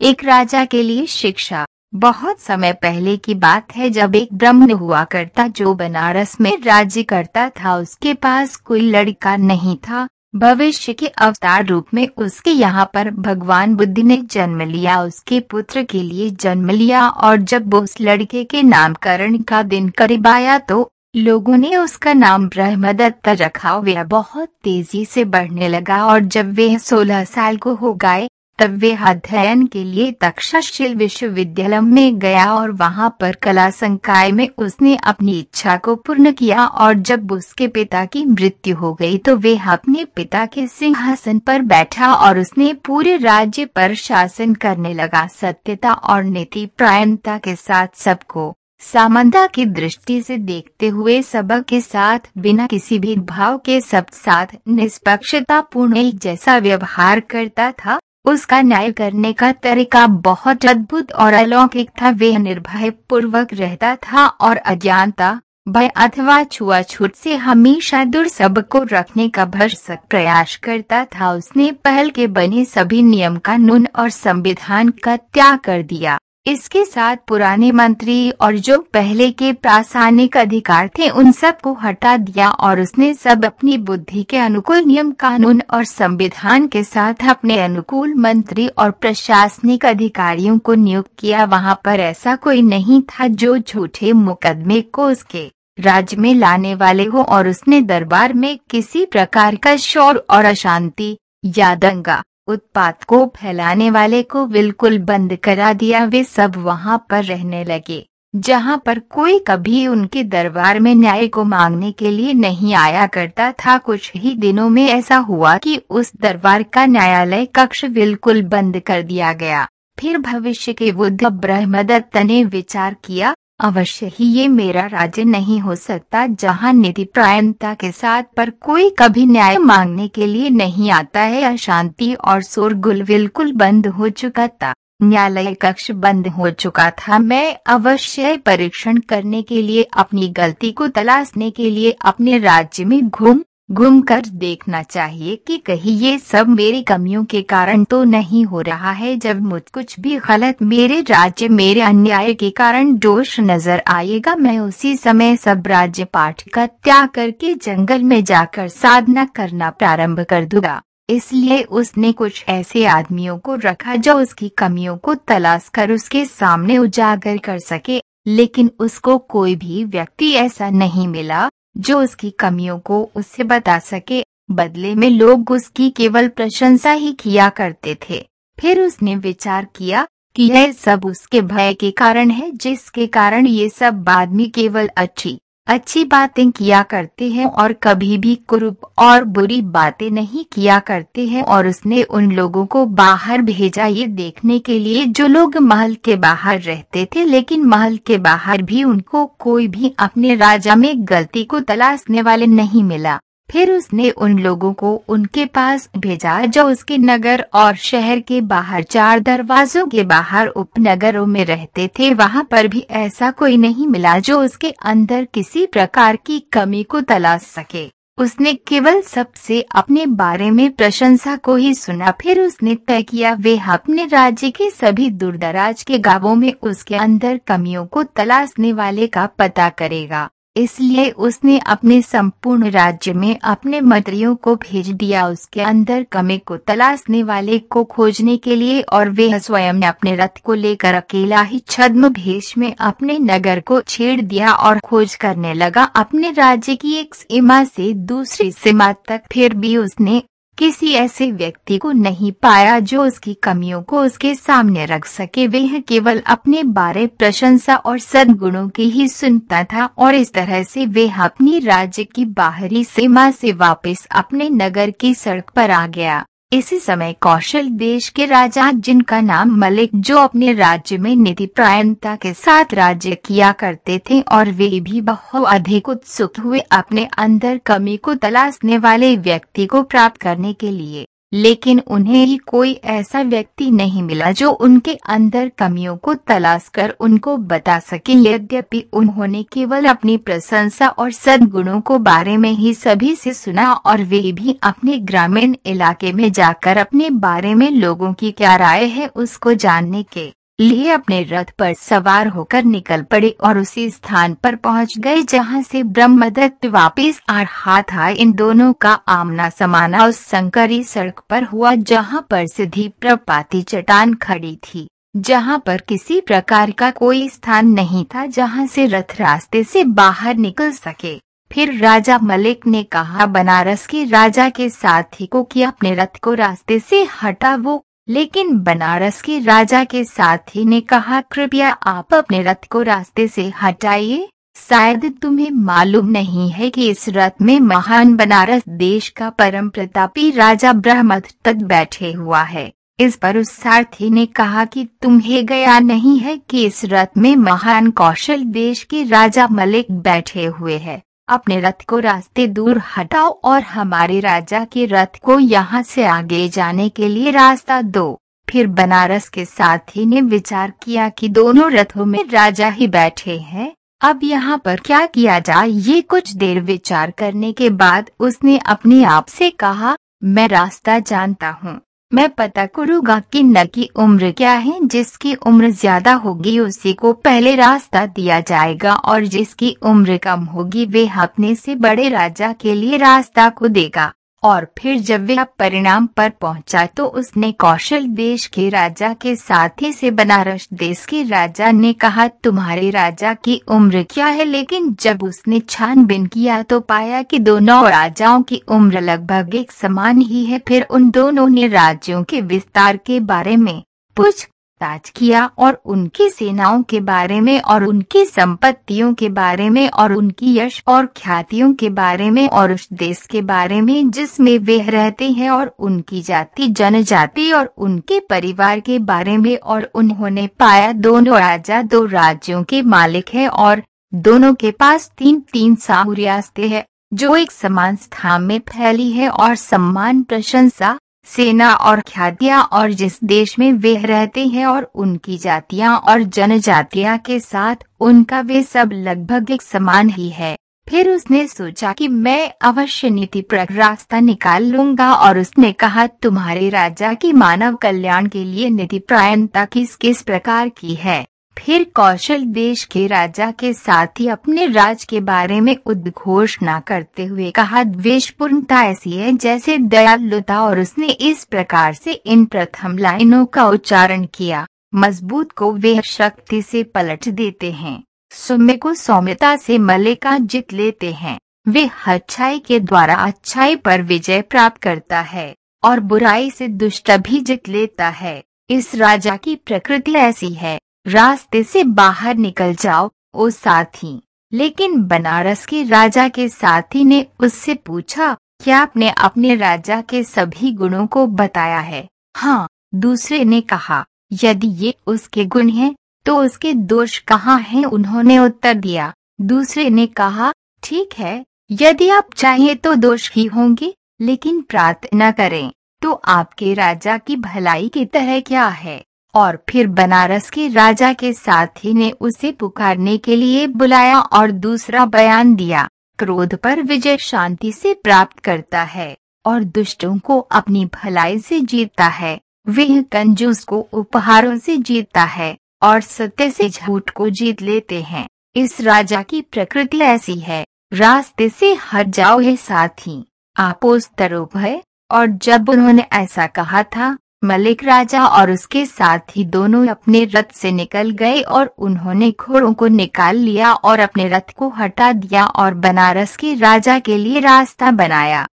एक राजा के लिए शिक्षा। बहुत समय पहले की बात है जब एक ब्राह्मण हुआ करता जो बनारस में राज्य करता था। उसके पास कोई लड़का नहीं था। भविष्य के अवतार रूप में उसके यहाँ पर भगवान बुद्ध ने जन्म लिया। उसके पुत्र के लिए जन्म लिया और जब उस लड़के के नामकरण का दिन करीब आया तो लोगों ने उसका नाम ब्रह्मदत्त रखा। वह बहुत तेज़ी से बढ़ने लगा और जब वह सोलह साल को हो गए वे अध्ययन के लिए तक्षशिल विश्वविद्यालय में गया और वहाँ पर कला संकाय में उसने अपनी इच्छा को पूर्ण किया और जब उसके पिता की मृत्यु हो गई तो वे अपने पिता के सिंहासन पर बैठा और उसने पूरे राज्य पर शासन करने लगा। सत्यता और नीति प्रायणता के साथ सबको सामंता की दृष्टि से देखते हुए सबक के साथ बिना किसी भी भाव के सब साथ निष्पक्षता पूर्ण एक जैसा व्यवहार करता था। उसका न्याय करने का तरीका बहुत अद्भुत और अलौकिक था। वह निर्भय पूर्वक रहता था और अज्ञानता, भय अथवा छुआछूत से हमेशा दूर सबको रखने का भरसक प्रयास करता था। उसने पहल के बने सभी नियम कानून और संविधान का त्याग कर दिया। इसके साथ पुराने मंत्री और जो पहले के प्रासानिक अधिकार थे, उन सबको हटा दिया और उसने सब अपनी बुद्धि के अनुकूल नियम, कानून और संविधान के साथ अपने अनुकूल मंत्री और प्रशासनिक अधिकारियों को नियुक्त किया। वहाँ पर ऐसा कोई नहीं था जो झूठे मुकदमे को उसके राज्य में लाने वाले हो और उसने दरबार में किसी प्रकार का शोर और अशांति या दंगा उत्पात को फैलाने वाले को बिल्कुल बंद करा दिया, वे सब वहाँ पर रहने लगे, जहाँ पर कोई कभी उनके दरबार में न्याय को मांगने के लिए नहीं आया करता था। कुछ ही दिनों में ऐसा हुआ कि उस दरबार का न्यायालय कक्ष बिल्कुल बंद कर दिया गया। फिर भविष्य के बुद्ध ब्रह्मदत्त ने विचार किया अवश्य ही ये मेरा राज्य नहीं हो सकता जहाँ निधि प्रायणता के साथ पर कोई कभी न्याय मांगने के लिए नहीं आता है। अशांति और शोरगुल बिल्कुल बंद हो चुका था। न्यायालय कक्ष बंद हो चुका था। मैं अवश्य परीक्षण करने के लिए अपनी गलती को तलाशने के लिए अपने राज्य में घूम घूम कर देखना चाहिए कि कहीं ये सब मेरी कमियों के कारण तो नहीं हो रहा है। जब मुझ कुछ भी गलत मेरे राज्य मेरे अन्याय के कारण दोष नज़र आएगा, मैं उसी समय सब राज्य पाठ का त्याग करके जंगल में जाकर साधना करना प्रारंभ कर दूँगा। इसलिए उसने कुछ ऐसे आदमियों को रखा जो उसकी कमियों को तलाश कर उसके सामने उजागर कर सके, लेकिन उसको कोई भी व्यक्ति ऐसा नहीं मिला। जो उसकी कमियों को उससे बता सके। बदले में लोग उसकी केवल प्रशंसा ही किया करते थे। फिर उसने विचार किया कि यह सब उसके भय के कारण है, जिसके कारण ये सब आदमी केवल अच्छी अच्छी बातें किया करते हैं और कभी भी कुरूप और बुरी बातें नहीं किया करते हैं और उसने उन लोगों को बाहर भेजा ये देखने के लिए। जो लोग महल के बाहर रहते थे लेकिन महल के बाहर भी उनको कोई भी अपने राजा में गलती को तलाशने वाले नहीं मिला। फिर उसने उन लोगों को उनके पास भेजा जो उसके नगर और शहर के बाहर, चार दरवाजों के बाहर उपनगरों में रहते थे। वहाँ पर भी ऐसा कोई नहीं मिला जो उसके अंदर किसी प्रकार की कमी को तलाश सके। उसने केवल सबसे अपने बारे में प्रशंसा को ही सुना। फिर उसने तय किया, वे अपने राज्य के सभी दूरदराज के गाँवों में उसके अंदर कमियों को तलाशने वाले का पता करेगा। इसलिए उसने अपने संपूर्ण राज्य में अपने मंत्रियों को भेज दिया। उसके अंदर कमे को तलाशने वाले को खोजने के लिए और वे स्वयं ने अपने रथ को लेकर अकेला ही छद्म भेष में अपने नगर को छेड़ दिया और खोज करने लगा। अपने राज्य की एक सीमा से दूसरी सीमा तक फिर भी उसने किसी ऐसे व्यक्ति को नहीं पाया जो उसकी कमियों को उसके सामने रख सके। वह केवल अपने बारे प्रशंसा और सदगुणों की ही सुनता था और इस तरह से वे अपनी राज्य की बाहरी सीमा से वापस अपने नगर की सड़क पर आ गया। इसी समय कौशल देश के राजा जिनका नाम मलिक, जो अपने राज्य में नीति प्रायणता के साथ राज्य किया करते थे और वे भी बहुत अधिक उत्सुक हुए अपने अंदर कमी को तलाशने वाले व्यक्ति को प्राप्त करने के लिए। लेकिन उन्हें ही कोई ऐसा व्यक्ति नहीं मिला जो उनके अंदर कमियों को तलाश कर उनको बता सके। यद्यपि उन्होंने केवल अपनी प्रशंसा और सद्गुणों को बारे में ही सभी से सुना और वे भी अपने ग्रामीण इलाके में जाकर अपने बारे में लोगों की क्या राय है उसको जानने के लिए अपने रथ पर सवार होकर निकल पड़े और उसी स्थान पर पहुँच गए जहाँ से ब्रह्मदत्त वापिस आ रहा था इन दोनों का आमना समाना उस संकरी सड़क पर हुआ जहाँ पर सीधी प्रपाती चट्टान खड़ी थी, जहाँ पर किसी प्रकार का कोई स्थान नहीं था जहाँ से रथ रास्ते से बाहर निकल सके। फिर राजा मलिक ने कहा, बनारस के राजा के साथी को कि अपने रथ को रास्ते से हटा, वो लेकिन बनारस के राजा के साथी ने कहा, कृपया आप अपने रथ को रास्ते से हटाइए। शायद तुम्हें मालूम नहीं है कि इस रथ में महान बनारस देश का परम प्रतापी राजा ब्रह्मदत्त बैठे हुआ है। इस पर उस सारथी ने कहा कि तुम्हें गया नहीं है कि इस रथ में महान कौशल देश के राजा मलिक बैठे हुए हैं। अपने रथ को रास्ते दूर हटाओ और हमारे राजा के रथ को यहाँ से आगे जाने के लिए रास्ता दो। फिर बनारस के साथी ने विचार किया कि दोनों रथों में राजा ही बैठे हैं। अब यहाँ पर क्या किया जाए, ये कुछ देर विचार करने के बाद उसने अपने आप से कहा, मैं रास्ता जानता हूँ। मैं पता करूँगा कि न की उम्र क्या है, जिसकी उम्र ज़्यादा होगी उसी को पहले रास्ता दिया जाएगा और जिसकी उम्र कम होगी वे अपने से बड़े राजा के लिए रास्ता को देगा और फिर जब वह परिणाम पर पहुँचा तो उसने कौशल देश के राजा के साथी से बनारस देश के राजा ने कहा, तुम्हारे राजा की उम्र क्या है? लेकिन जब उसने छानबीन किया तो पाया कि दोनों राजाओं की उम्र लगभग एक समान ही है। फिर उन दोनों ने राज्यों के विस्तार के बारे में पूछ ताज किया और उनकी सेनाओं के बारे में और उनकी संपत्तियों के बारे में और उनकी यश और ख्यातियों के बारे में और उस देश के बारे में, जिसमें वे रहते हैं और उनकी जाति, जनजाति और उनके परिवार के बारे में और उन्होंने पाया दोनों राजा, दो राज्यों के मालिक है और दोनों के पास तीन तीन साहुरियास्ते है, जो एक समान स्थान में फैली है और सम्मान प्रशंसा सेना और ख्यातियाँ और जिस देश में वे रहते हैं और उनकी जातियाँ और जनजातियाँ के साथ उनका वे सब लगभग एक समान ही है। फिर उसने सोचा कि मैं अवश्य नीति पर रास्ता निकाल लूँगा और उसने कहा, तुम्हारे राजा की मानव कल्याण के लिए नीति प्रायणता किस किस प्रकार की है? फिर कौशल देश के राजा के साथ ही अपने राज के बारे में उद्घोषणा करते हुए कहा द्वेषपूर्णता ऐसी है जैसे दयालुता और उसने इस प्रकार से इन प्रथम लाइनों का उच्चारण किया। मज़बूत को वे शक्ति से पलट देते हैं, सुम्य को सौम्यता से मलिका जीत लेते हैं। वे अच्छाई के द्वारा अच्छाई पर विजय प्राप्त करता है और बुराई से दुष्ट भी जीत लेता है। इस राजा की प्रकृति ऐसी है रास्ते से बाहर निकल जाओ, ओ साथी। लेकिन बनारस के राजा के साथी ने उससे पूछा, क्या आपने अपने राजा के सभी गुणों को बताया है? हाँ दूसरे ने कहा, यदि ये उसके गुण हैं तो उसके दोष कहाँ हैं उन्होंने उत्तर दिया। दूसरे ने कहा, ठीक है, यदि आप चाहें तो दोष ही होंगे, लेकिन प्रार्थना करें तो आपके राजा की भलाई की तरह क्या है? और फिर बनारस के राजा के साथी ने उसे पुकारने के लिए बुलाया और दूसरा बयान दिया, क्रोध पर विजय शांति से प्राप्त करता है, और दुष्टों को अपनी भलाई से जीतता है, वह कंजूस को उपहारों से जीतता है, और सत्य से झूठ को जीत लेते हैं, इस राजा की प्रकृति ऐसी है, रास्ते से हट जाओ है साथी आपोस तरोप है, और जब उन्होंने ऐसा कहा था मलिक राजा और उसके साथ ही दोनों अपने रथ से निकल गए और उन्होंने घोड़ों को निकाल लिया और अपने रथ को हटा दिया और बनारस के राजा के लिए रास्ता बनाया।